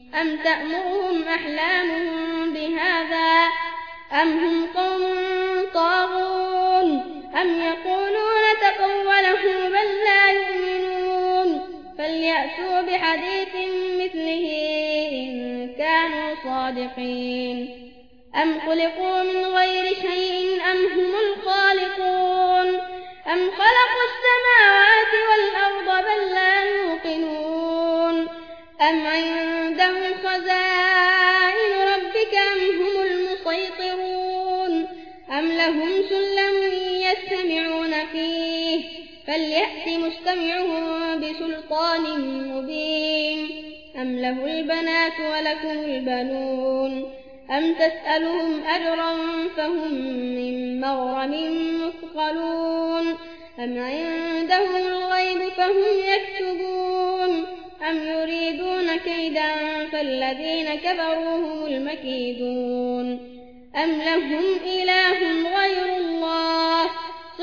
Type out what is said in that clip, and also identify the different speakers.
Speaker 1: أم تأمرهم أحلامهم بهذا أم هم قوم طاغون أم يقولون تقوله بل لا يؤمنون فليأتوا بحديث مثله إن كانوا صادقين أم خلقوا من غير شيء أم هم الخالقون أم خلقوا السماوات والأرض بل لا يوقنون أم عندهم لهم سلم يستمعون فيه فليأت مستمعهم بسلطان مبين. أم له البنات ولكم البنون؟ أم تسألهم أجرا فهم من مغرم مثقلون؟ أم عندهم الغيب فهم يكتبون؟ أم يريدون كيدا فالذين كبروا هم المكيدون؟ أم لهم إله غير